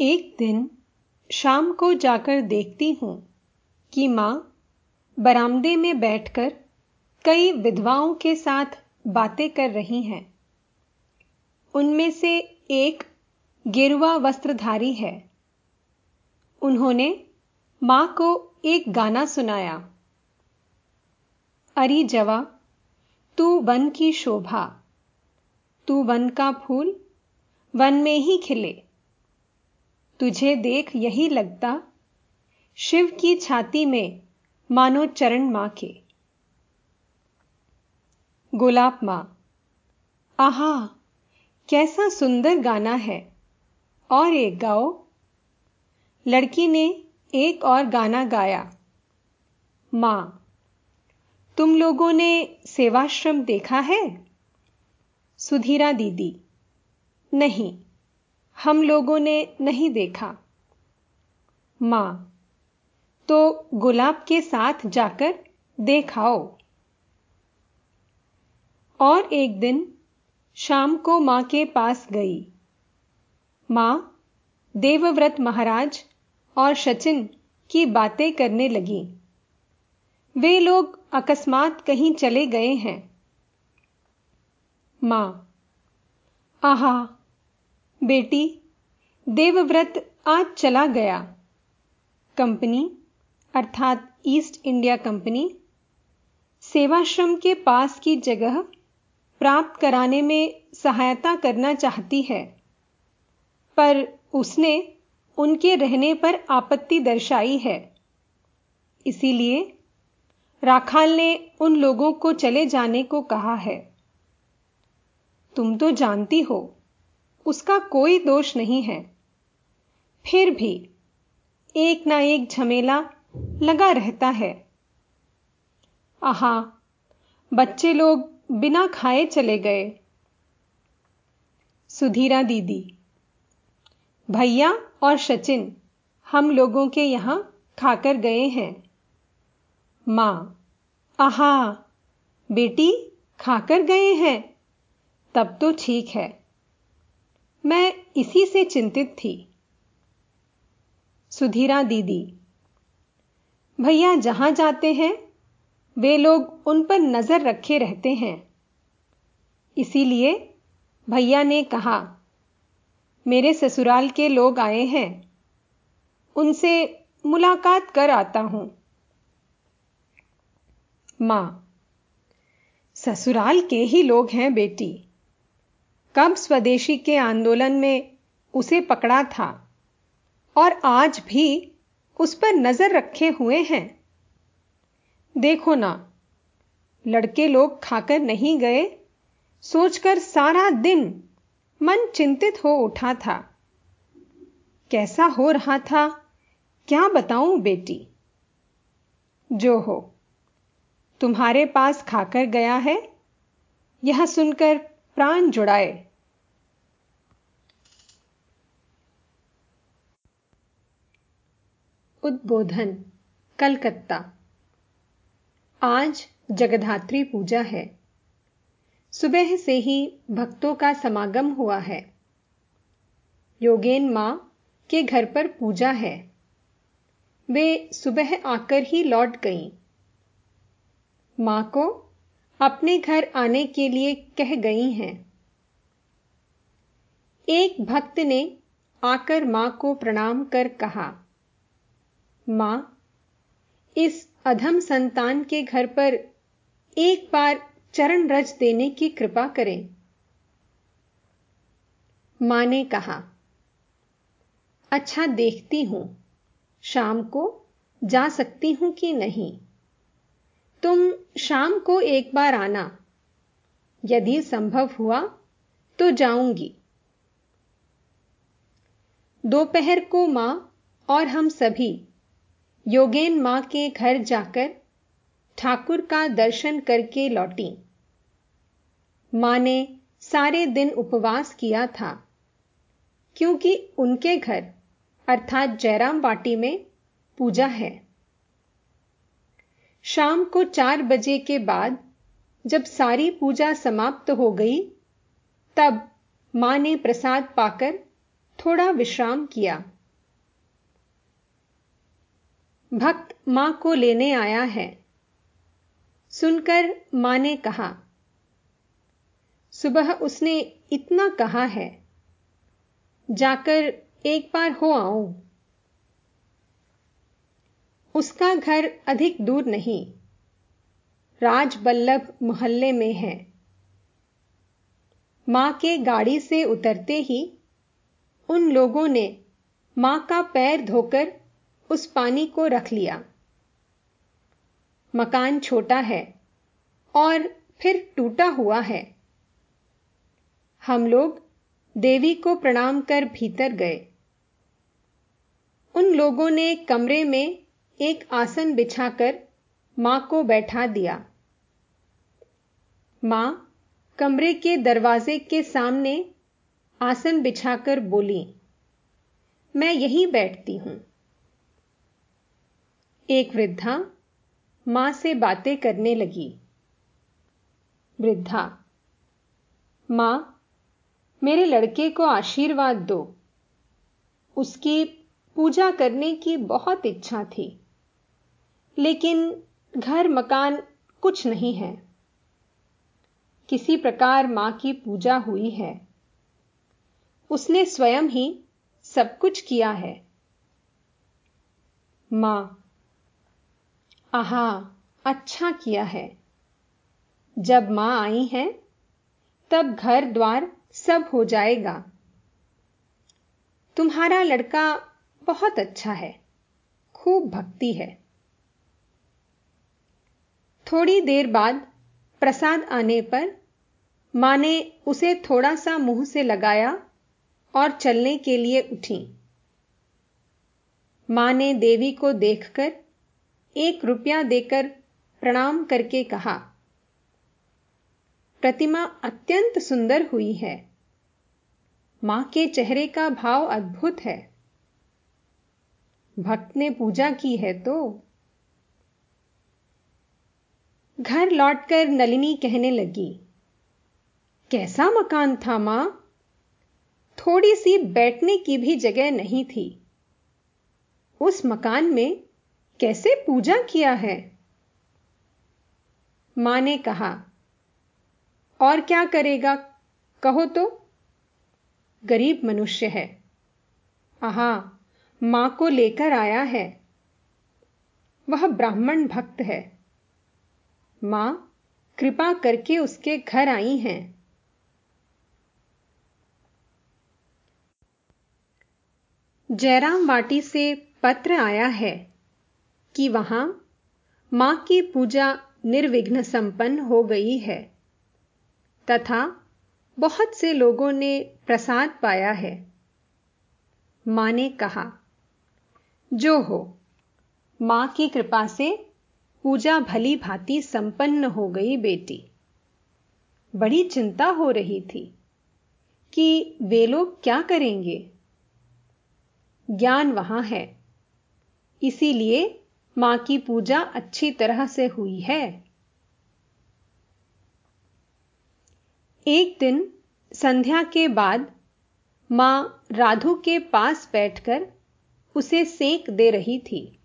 एक दिन शाम को जाकर देखती हूँ कि माँ बरामदे में बैठकर कई विधवाओं के साथ बातें कर रही हैं। उनमें से एक गेरुआ वस्त्रधारी है। उन्होंने माँ को एक गाना सुनाया। अरी जवा, तू वन की शोभा, तू वन का फूल, वन में ही खिले। तुझे देख यही लगता, शिव की छाती में मानो चरण माँ के गोलाब माँ, आहा, कैसा सुंदर गाना है। और एक गाओ। लड़की ने एक और गाना गाया। माँ, तुम लोगों ने सेवाश्रम देखा है? सुधीरा दीदी, नहीं। हम लोगों ने नहीं देखा। माँ तो गुलाब के साथ जाकर देखाओ। और एक दिन शाम को माँ के पास गई। माँ, देवव्रत महाराज और सचिन की बातें करने लगी। वे लोग अकस्मात कहीं चले गए हैं। माँ, आहा बेटी, देवव्रत आज चला गया। कंपनी, अर्थात ईस्ट इंडिया कंपनी, सेवाश्रम के पास की जगह प्राप्त कराने में सहायता करना चाहती है। पर उसने उनके रहने पर आपत्ति दर्शाई है। इसीलिए राखाल ने उन लोगों को चले जाने को कहा है। तुम तो जानती हो उसका कोई दोष नहीं है। फिर भी एक ना एक झमेला लगा रहता है। आहा, बच्चे लोग बिना खाए चले गए। सुधीरा दीदी, भैया और सचिन हम लोगों के यहाँ खाकर गए हैं। माँ, आहा, बेटी खाकर गए हैं, तब तो ठीक है। मैं इसी से चिंतित थी। सुधीरा दीदी, भैया जहाँ जाते हैं, वे लोग उन पर नज़र रखे रहते हैं। इसीलिए भैया ने कहा, मेरे ससुराल के लोग आए हैं, उनसे मुलाकात कर आता हूँ। माँ, ससुराल के ही लोग हैं बेटी। कब स्वदेशी के आंदोलन में उसे पकड़ा था और आज भी उस पर नज़र रखे हुए हैं। देखो ना, लड़के लोग खाकर नहीं गए, सोचकर सारा दिन मन चिंतित हो उठा था। कैसा हो रहा था, क्या बताऊँ बेटी? जो हो, तुम्हारे पास खाकर गया है, यह सुनकर प्राण जुड़ाए। उद्बोधन, कलकत्ता। आज जगधात्री पूजा है। सुबह से ही भक्तों का समागम हुआ है। योगेन माँ के घर पर पूजा है। वे सुबह आकर ही लौट गईं। माँ को अपने घर आने के लिए कह गई हैं। एक भक्त ने आकर माँ को प्रणाम कर कहा, माँ, इस अधम संतान के घर पर एक बार चरण रज देने की कृपा करें। माँ ने कहा अच्छा देखती हूँ, शाम को जा सकती हूँ कि नहीं? तुम शाम को एक बार आना। यदि संभव हुआ तो जाऊँगी। दोपहर को माँ और हम सभी, योगेन माँ के घर जाकर ठाकुर का दर्शन करके लौटी। माँ ने सारे दिन उपवास किया था, क्योंकि उनके घर, अर्थात जयराम वाटी में, पूजा है। शाम को चार बजे के बाद जब सारी पूजा समाप्त हो गई, तब माँ ने प्रसाद पाकर थोड़ा विश्राम किया। भक्त माँ को लेने आया है। सुनकर माँ ने कहा, सुबह उसने इतना कहा है, जाकर एक बार हो आऊँ। उसका घर अधिक दूर नहीं। राजबल्लभ मोहल्ले में है। माँ के गाड़ी से उतरते ही उन लोगों ने माँ का पैर धोकर उस पानी को रख लिया। मकान छोटा है और फिर टूटा हुआ है। हम लोग देवी को प्रणाम कर भीतर गए। उन लोगों ने कमरे में एक आसन बिछाकर माँ को बैठा दिया। माँ कमरे के दरवाजे के सामने आसन बिछाकर बोली, मैं यहीं बैठती हूँ एक वृद्धा माँ से बातें करने लगी। वृद्धा, माँ, मेरे लड़के को आशीर्वाद दो। उसकी पूजा करने की बहुत इच्छा थी। लेकिन घर, मकान कुछ नहीं है। किसी प्रकार माँ की पूजा हुई है। उसने स्वयं ही सब कुछ किया है। माँ, आहा अच्छा किया है। जब माँ आई है, तब घर द्वार सब हो जाएगा। तुम्हारा लड़का बहुत अच्छा है, खूब भक्ति है। थोड़ी देर बाद प्रसाद आने पर माँ ने उसे थोड़ा सा मुँह से लगाया और चलने के लिए उठी। माँ ने देवी को देखकर एक रुपया देकर प्रणाम करके कहा, प्रतिमा अत्यंत सुंदर हुई है। माँ के चेहरे का भाव अद्भुत है। भक्त ने पूजा की है तो घर लौटकर नलिनी कहने लगी, कैसा मकान था माँ? थोड़ी सी बैठने की भी जगह नहीं थी। उस मकान में कैसे पूजा किया है? माँ ने कहा, और क्या करेगा? कहो तो। गरीब मनुष्य है। आहा, माँ को लेकर आया है। वह ब्राह्मण भक्त है। माँ, कृपा करके उसके घर आई हैं। जयराम वाटी से पत्र आया है कि वहाँ माँ की पूजा निर्विघ्न संपन्न हो गई है तथा बहुत से लोगों ने प्रसाद पाया है। माँ ने कहा, जो हो, माँ की कृपा से पूजा भली भांति संपन्न हो गई बेटी। बड़ी चिंता हो रही थी कि वे लोग क्या करेंगे। ज्ञान वहाँ है, इसीलिए माँ की पूजा अच्छी तरह से हुई है। एक दिन संध्या के बाद माँ राधु के पास बैठकर उसे सेक दे रही थी।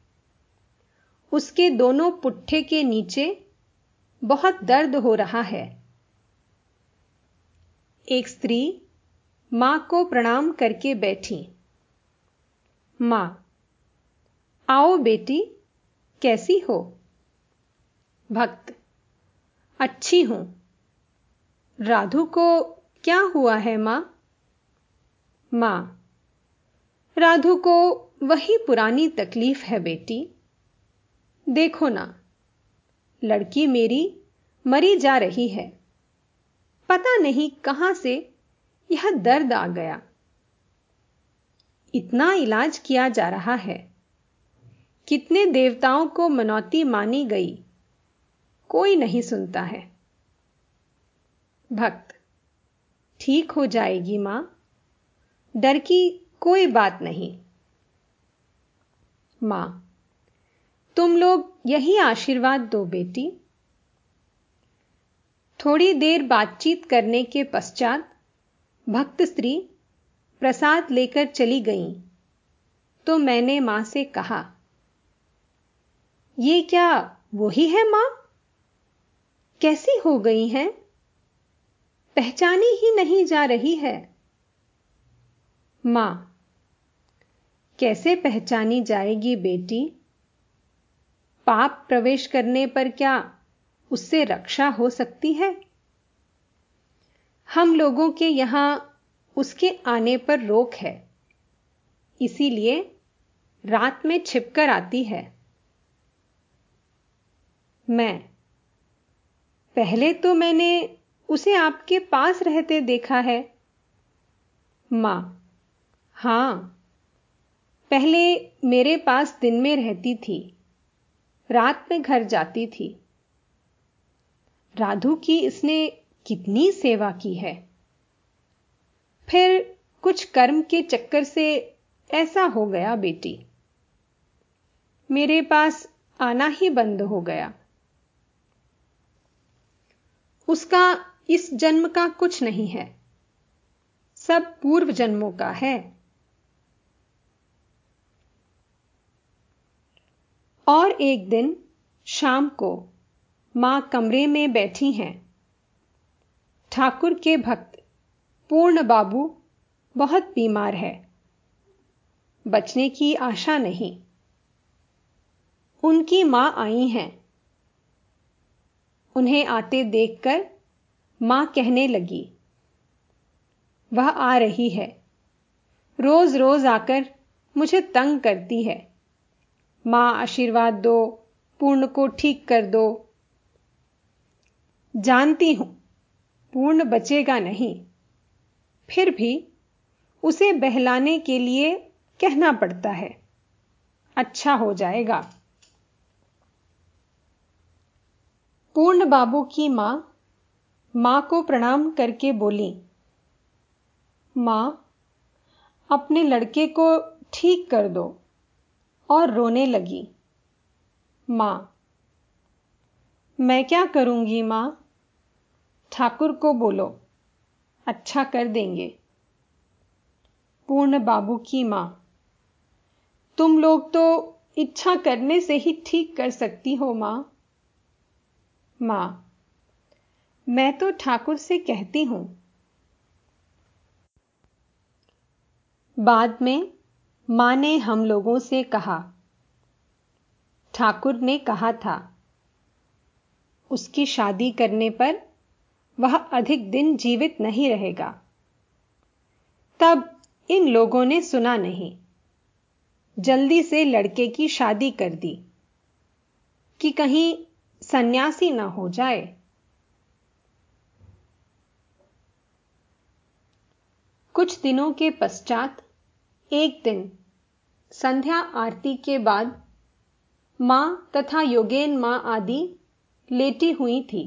उसके दोनों पुट्ठे के नीचे बहुत दर्द हो रहा है। एक स्त्री माँ को प्रणाम करके बैठी। माँ, आओ बेटी, कैसी हो? भक्त, अच्छी हूँ। राधु को क्या हुआ है माँ? माँ, राधु को वही पुरानी तकलीफ़ है बेटी। देखो ना, लड़की मेरी मरी जा रही है। पता नहीं कहाँ से यह दर्द आ गया। इतना इलाज किया जा रहा है। कितने देवताओं को मनौती मानी गई, कोई नहीं सुनता है। भक्त, ठीक हो जाएगी माँ, डर की कोई बात नहीं। माँ तुम लोग यही आशीर्वाद दो, बेटी। थोड़ी देर बातचीत करने के पश्चात भक्त स्त्री प्रसाद लेकर चली गई। तो मैंने माँ से कहा, ये क्या वही है माँ? कैसी हो गई हैं? पहचानी ही नहीं जा रही है। माँ, कैसे पहचानी जाएगी बेटी? पाप प्रवेश करने पर क्या उससे रक्षा हो सकती है? हम लोगों के यहाँ उसके आने पर रोक है। इसीलिए रात में छिपकर आती है। मैं, पहले तो मैंने उसे आपके पास रहते देखा है। माँ, हाँ, पहले मेरे पास दिन में रहती थी। रात में घर जाती थी। राधु की इसने कितनी सेवा की है। फिर कुछ कर्म के चक्कर से ऐसा हो गया बेटी। मेरे पास आना ही बंद हो गया। उसका इस जन्म का कुछ नहीं है। सब पूर्व जन्मों का है। और एक दिन, शाम को, माँ कमरे में बैठी हैं। ठाकुर के भक्त, पूर्ण बाबू, बहुत बीमार है। बचने की आशा नहीं। उनकी माँ आई हैं। उन्हें आते देखकर माँ कहने लगी, वह आ रही है। रोज रोज आकर मुझे तंग करती है। माँ आशीर्वाद दो, पूर्ण को ठीक कर दो। जानती हूँ, पूर्ण बचेगा नहीं। फिर भी उसे बहलाने के लिए कहना पड़ता है। अच्छा हो जाएगा। पूर्ण बाबू की माँ माँ को प्रणाम करके बोली, माँ, अपने लड़के को ठीक कर दो। और रोने लगी। माँ, मैं क्या करूँगी माँ? ठाकुर को बोलो अच्छा कर देंगे। पूर्ण बाबू की माँ, तुम लोग तो इच्छा करने से ही ठीक कर सकती हो माँ। माँ, मैं तो ठाकुर से कहती हूँ। बाद में माँ ने हम लोगों से कहा। ठाकुर ने कहा था, उसकी शादी करने पर वह अधिक दिन जीवित नहीं रहेगा। तब इन लोगों ने सुना नहीं। जल्दी से लड़के की शादी कर दी कि कहीं सन्यासी ना हो जाए। कुछ दिनों के पश्चात एक दिन, संध्या आरती के बाद, माँ तथा योगेन माँ आदि लेटी हुई थी।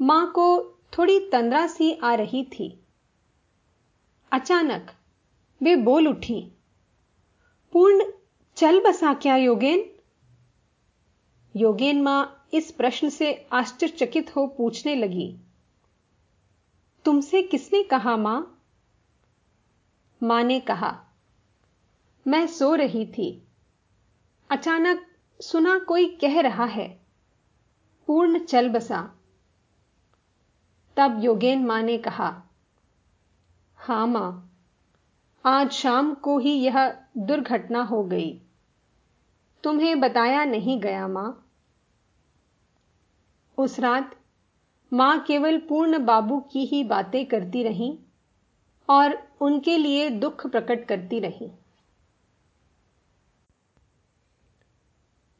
माँ को थोड़ी तंद्रा सी आ रही थी। अचानक वे बोल उठी, पूर्ण, चल बसा क्या योगेन? योगेन माँ इस प्रश्न से आश्चर्यचकित हो पूछने लगी, तुमसे किसने कहा माँ? माँ ने कहा, मैं सो रही थी। अचानक सुना कोई कह रहा है। पूर्ण चल बसा। तब योगेन माँ ने कहा, हाँ माँ, आज शाम को ही यह दुर्घटना हो गई। तुम्हें बताया नहीं गया माँ। उस रात माँ केवल पूर्ण बाबू की ही बातें करती रहीं और उनके लिए दुख प्रकट करती रहीं।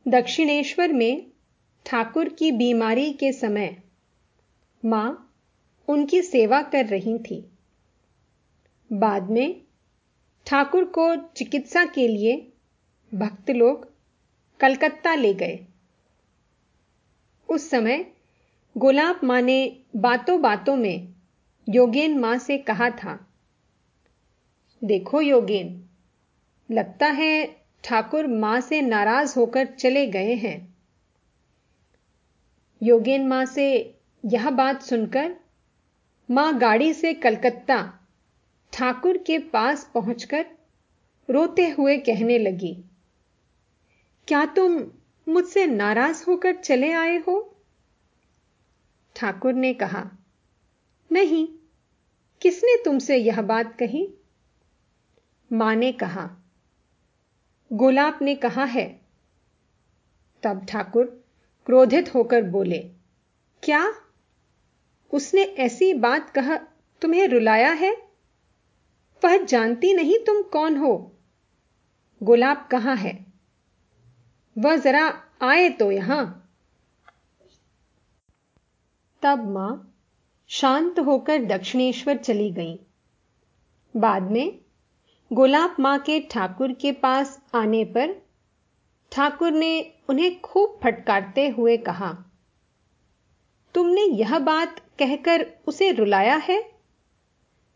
दक्षिणेश्वर में ठाकुर की बीमारी के समय माँ उनकी सेवा कर रही थी। बाद में ठाकुर को चिकित्सा के लिए भक्त लोग कलकत्ता ले गए। उस समय गुलाब माँ ने बातों बातों में योगेन माँ से कहा था देखो योगेन। लगता है ठाकुर माँ से नाराज़ होकर चले गए हैं। योगेन माँ से यह बात सुनकर माँ गाड़ी से कलकत्ता ठाकुर के पास पहुंचकर रोते हुए कहने लगी, क्या तुम मुझसे नाराज़ होकर चले आए हो? ठाकुर ने कहा, नहीं, किसने तुमसे यह बात कही? माँ ने कहा, गुलाब ने कहा है। तब ठाकुर क्रोधित होकर बोले, क्या? उसने ऐसी बात कहा, तुम्हें रुलाया है? वह जानती नहीं तुम कौन हो। गुलाब कहाँ है? वह जरा आए तो यहाँ। तब माँ शांत होकर दक्षिणेश्वर चली गई। बाद में गुलाब माँ के ठाकुर के पास आने पर ठाकुर ने उन्हें खूब फटकारते हुए कहा, तुमने यह बात कहकर उसे रुलाया है?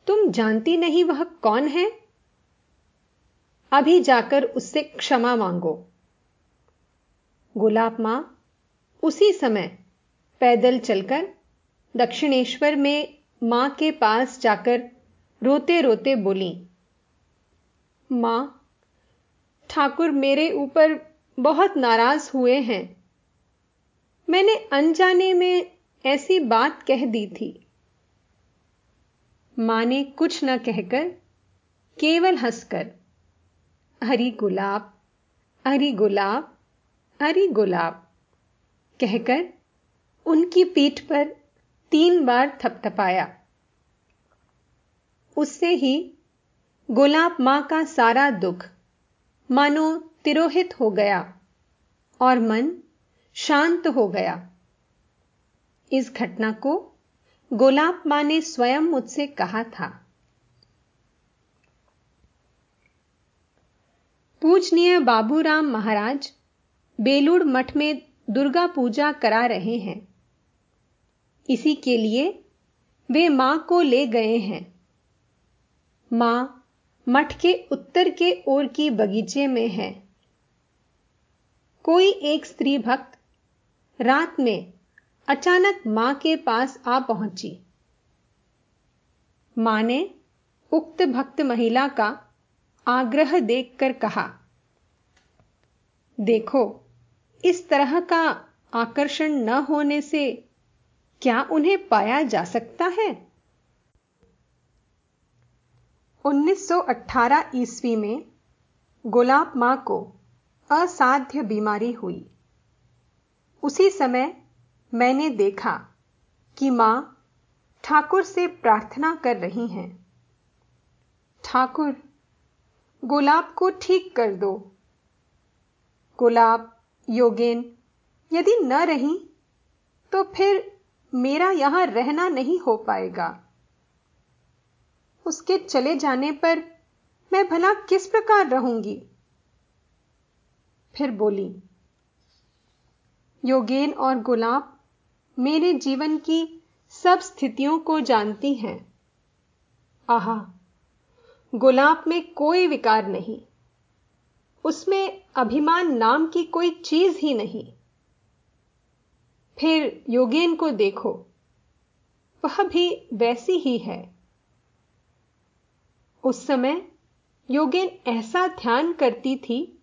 तुम जानती नहीं वह कौन है? अभी जाकर उससे क्षमा मांगो गुलाब माँ उसी समय पैदल चलकर दक्षिणेश्वर में माँ के पास जाकर रोते रोते बोली माँ, ठाकुर मेरे ऊपर बहुत नाराज़ हुए हैं। मैंने अनजाने में ऐसी बात कह दी थी। माँ ने कुछ न कहकर केवल हंसकर, हरी गुलाब हरी गुलाब हरी गुलाब कहकर उनकी पीठ पर तीन बार थपथपाया। उससे ही गुलाब माँ का सारा दुख मानो तिरोहित हो गया और मन शांत हो गया। इस घटना को गोलाब माँ ने स्वयं मुझसे कहा था। पूजनीय बाबूराम महाराज बेलूड़ मठ में दुर्गा पूजा करा रहे हैं। इसी के लिए वे माँ को ले गए हैं। माँ मठ के उत्तर के ओर की बगीचे में है। कोई एक स्त्री भक्त रात में अचानक माँ के पास आ पहुँची। माँ ने उक्त भक्त महिला का आग्रह देखकर कहा, देखो, इस तरह का आकर्षण न होने से क्या उन्हें पाया जा सकता है? 1918 ईस्वी में गुलाब माँ को असाध्य बीमारी हुई। उसी समय मैंने देखा कि माँ ठाकुर से प्रार्थना कर रही हैं। ठाकुर, गुलाब को ठीक कर दो। गुलाब, योगेन, यदि न रही तो फिर मेरा यहाँ रहना नहीं हो पाएगा। उसके चले जाने पर मैं भला किस प्रकार रहूँगी? फिर बोली, योगेन और गुलाब मेरे जीवन की सब स्थितियों को जानती हैं। आहा, गुलाब में कोई विकार नहीं। उसमें अभिमान नाम की कोई चीज़ ही नहीं। फिर योगेन को देखो, वह भी वैसी ही है। उस समय योगेन ऐसा ध्यान करती थी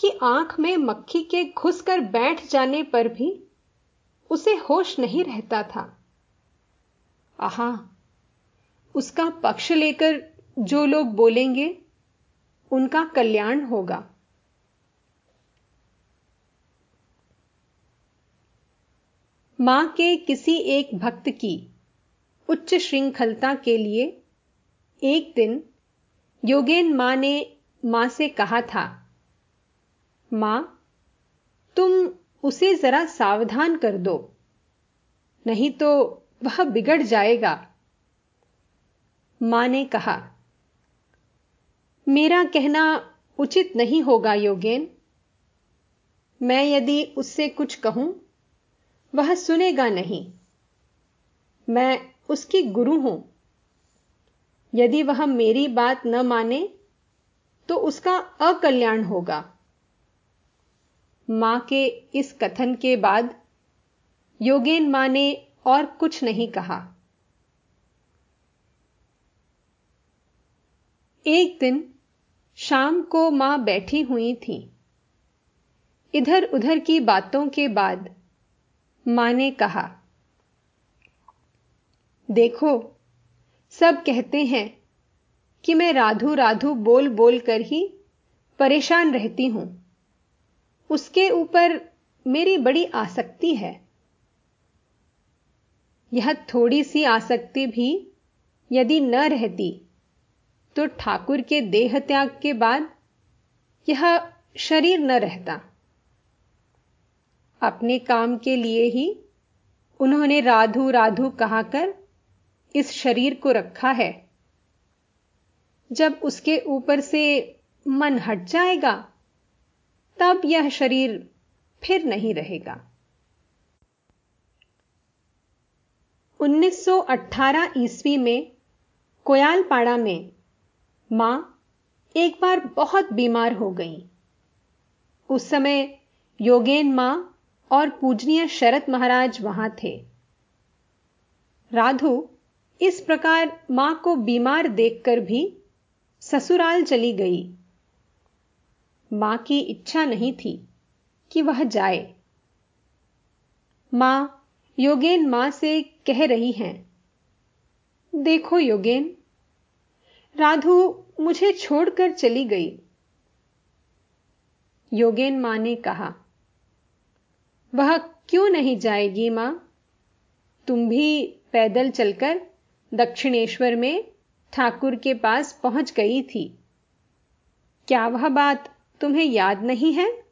कि आँख में मक्खी के घुसकर बैठ जाने पर भी उसे होश नहीं रहता था। आहा, उसका पक्ष लेकर जो लोग बोलेंगे, उनका कल्याण होगा। माँ के किसी एक भक्त की उच्च श्रृंखलता के लिए एक दिन योगेन माँ ने माँ से कहा था, माँ, तुम उसे जरा सावधान कर दो, नहीं तो वह बिगड़ जाएगा। माँ ने कहा, मेरा कहना उचित नहीं होगा योगेन। मैं यदि उससे कुछ कहूँ, वह सुनेगा नहीं। मैं उसकी गुरु हूँ। यदि वह मेरी बात न माने तो उसका अकल्याण होगा। माँ के इस कथन के बाद योगेन माँ ने और कुछ नहीं कहा। एक दिन शाम को माँ बैठी हुई थी। इधर उधर की बातों के बाद माँ ने कहा, देखो सब कहते हैं कि मैं राधू राधू बोल बोल कर ही परेशान रहती हूँ। उसके ऊपर मेरी बड़ी आसक्ति है। यह थोड़ी सी आसक्ति भी यदि न रहती तो ठाकुर के देह त्याग के बाद यह शरीर न रहता। अपने काम के लिए ही उन्होंने राधु राधु कहाकर इस शरीर को रखा है। जब उसके ऊपर से मन हट जाएगा, तब यह शरीर फिर नहीं रहेगा। 1918 ईस्वी में कोयालपाड़ा में माँ एक बार बहुत बीमार हो गई। उस समय योगेन माँ और पूजनीय शरत महाराज वहाँ थे। राधु इस प्रकार माँ को बीमार देखकर भी ससुराल चली गई। माँ की इच्छा नहीं थी कि वह जाए। माँ योगेन माँ से कह रही हैं, देखो योगेन, राधु मुझे छोड़कर चली गई। योगेन माँ ने कहा, वह क्यों नहीं जाएगी माँ? तुम भी पैदल चलकर दक्षिणेश्वर में ठाकुर के पास पहुँच गई थी। क्या वह बात तुम्हें याद नहीं है?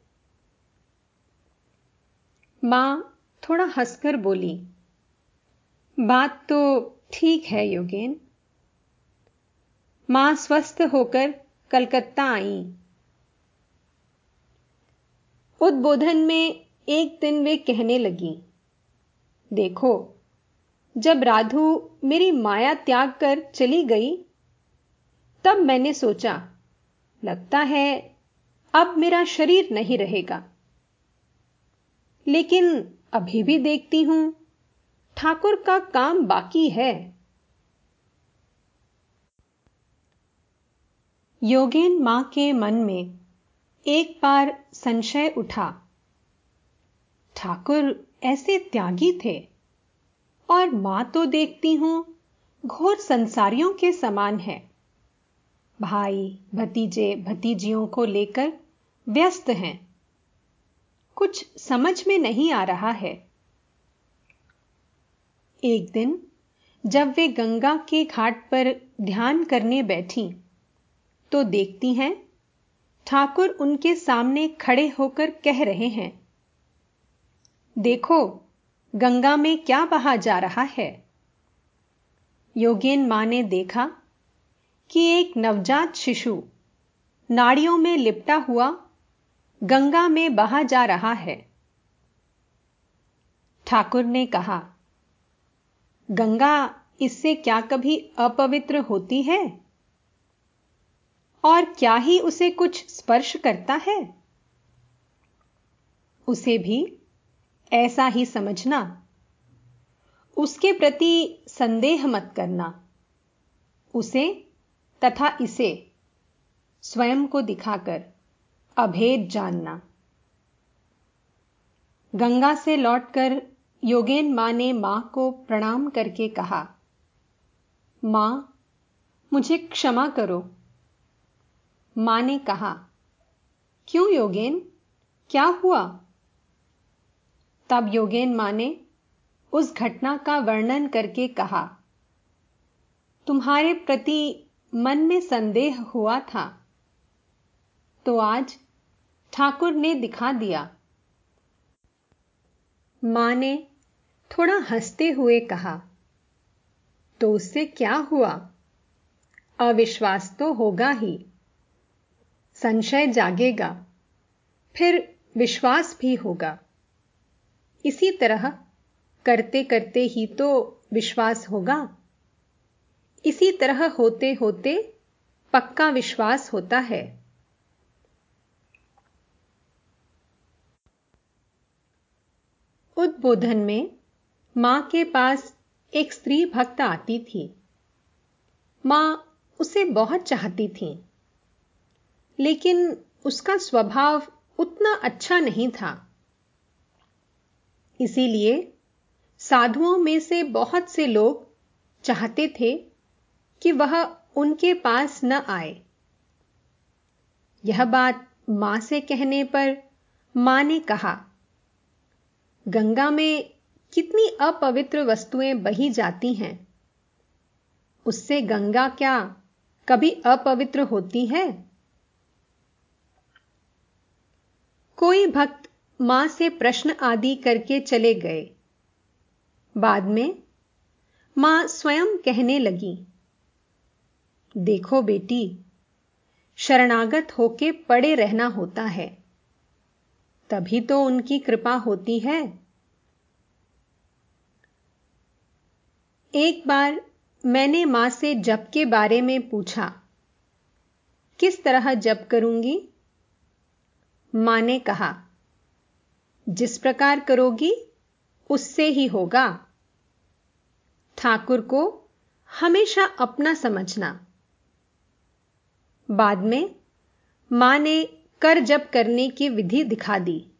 माँ थोड़ा हंसकर बोली, बात तो ठीक है योगेन। माँ स्वस्थ होकर कलकत्ता आई। उद्बोधन में एक दिन वे कहने लगी, देखो जब राधु मेरी माया त्याग कर चली गई, तब मैंने सोचा, लगता है अब मेरा शरीर नहीं रहेगा। लेकिन अभी भी देखती हूँ, ठाकुर का काम बाकी है। योगेन माँ के मन में एक बार संशय उठा। ठाकुर ऐसे त्यागी थे। और माँ तो देखती हूँ, घोर संसारियों के समान है। भाई, भतीजे, भतीजियों को लेकर व्यस्त हैं। कुछ समझ में नहीं आ रहा है। एक दिन, जब वे गंगा के घाट पर ध्यान करने बैठी तो देखती हैं, ठाकुर उनके सामने खड़े होकर कह रहे हैं, देखो गंगा में क्या बहा जा रहा है? योगेन माँ ने देखा कि एक नवजात शिशु नाड़ियों में लिपटा हुआ गंगा में बहा जा रहा है। ठाकुर ने कहा, गंगा, इससे क्या कभी अपवित्र होती है? और क्या ही उसे कुछ स्पर्श करता है? उसे भी ऐसा ही समझना। उसके प्रति संदेह मत करना। उसे तथा इसे स्वयं को दिखाकर अभेद जानना। गंगा से लौटकर योगेन माँ ने माँ को प्रणाम करके कहा, माँ, मुझे क्षमा करो। माँ ने कहा, क्यों योगेन? क्या हुआ? तब योगेन माँ ने उस घटना का वर्णन करके कहा, तुम्हारे प्रति मन में संदेह हुआ था। तो आज ठाकुर ने दिखा दिया। माँ ने थोड़ा हँसते हुए कहा तो उससे क्या हुआ? अविश्वास तो होगा ही। संशय जागेगा, फिर विश्वास भी होगा। इसी तरह करते करते ही तो विश्वास होगा। इसी तरह होते होते पक्का विश्वास होता है। उद्बोधन में माँ के पास एक स्त्री भक्त आती थी। माँ उसे बहुत चाहती थी, लेकिन उसका स्वभाव उतना अच्छा नहीं था। इसीलिए साधुओं में से बहुत से लोग चाहते थे कि वह उनके पास न आए। यह बात माँ से कहने पर माँ ने कहा, गंगा में कितनी अपवित्र वस्तुएँ बही जाती हैं। उससे गंगा क्या कभी अपवित्र होती है? कोई भक्त माँ से प्रश्न आदि करके चले गए। बाद में माँ स्वयं कहने लगी, देखो बेटी, शरणागत होके पड़े रहना होता है, तभी तो उनकी कृपा होती है। एक बार मैंने माँ से जप के बारे में पूछा, किस तरह जप करूँगी? माँ ने कहा जिस प्रकार करोगी, उससे ही होगा। ठाकुर को हमेशा अपना समझना। बाद में माँ ने कर जब करने की विधि दिखा दी।